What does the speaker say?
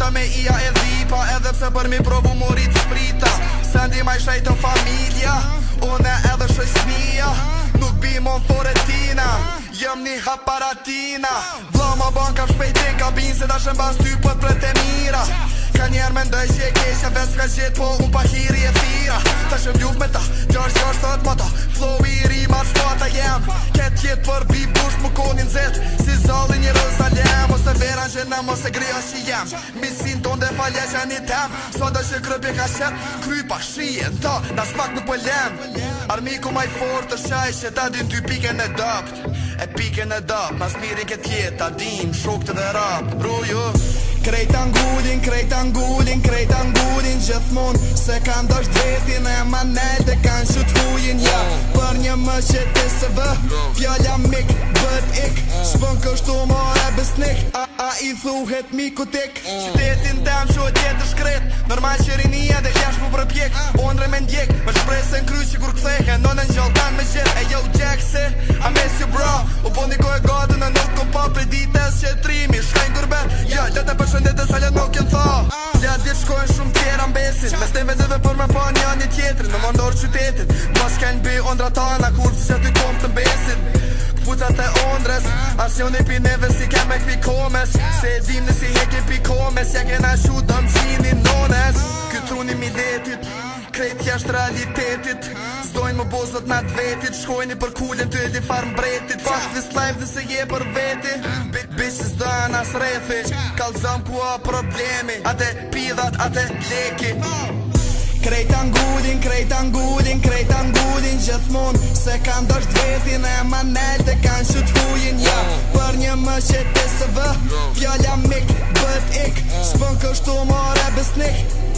ta me ia e dhipa Edhe pse për mi provu morit sprita Se ndi ma i shajtën familja Une edhe shoj smia Nuk bimon fore tina Jem një haparatina para Vla ma ban ka shpejtin Ka se da shen bas ty për plët e mira Ka njerë me ndoj që e keshja, Ves ka gjithë po unë pa hiri e thira Ta shen bjuf me ta Gjarë gjarë thot ma Flow i ri ma shpata jem jam ose grija që jam Misin ton dhe falja që një tem So do që krybje ka shet Krypa, pa ta Na smak nuk pëllem po Armiku maj fort të shaj Që ta din dy pike në dopt E pike në dopt Mas mirin këtë jet Ta din shok të dhe rap Ruju Krejta ngullin, krejta ngullin, krejta ngullin Gjithmon se kam dosh dretin e manel dhe kanë shu t'hujin Ja, për një më që të së vë, fjalla mik, bët ik Shpën kështu thuhet mi ku tek Qytetin uh. dam shohet jetër shkret Normal që rinia dhe jash mu për pjek uh. Onre me ndjek Më shprese në kryqë kur këthehe Në në në gjaldan me qep E jo u gjek se A mes ju bra U po një e gadë në nuk Kom pa për ditës që trimi Shkajnë gërbet Ja, yeah. lëte përshëndet e salat nuk jenë tha uh. Ja, dhjetë shkojnë shumë tjera në besit Me stejnë vedeve për me pa një një tjetër Në mandor qytetit Mas kanë bëj ondra ta në kurë Që që ty kom të mbes Ate e ondres Asjoni pi neve si keme e kpi komes Se e dim në si heke pi komes Ja kena shu dëm zini nones Ky truni mi detit Krejt jasht realitetit Zdojnë më bozot nga të vetit Shkojni për kullin të edhi farm bretit Fuck this life dhe se je për veti bitches is done as refi Kalzam ku a problemi Ate pidhat, ate leki Krejt angullin, krejt angullin, krejt angullin Gjithmon se kam dësht vetin e manel që të së vë Fjalla mik, bët ik Shpën kështu më rebës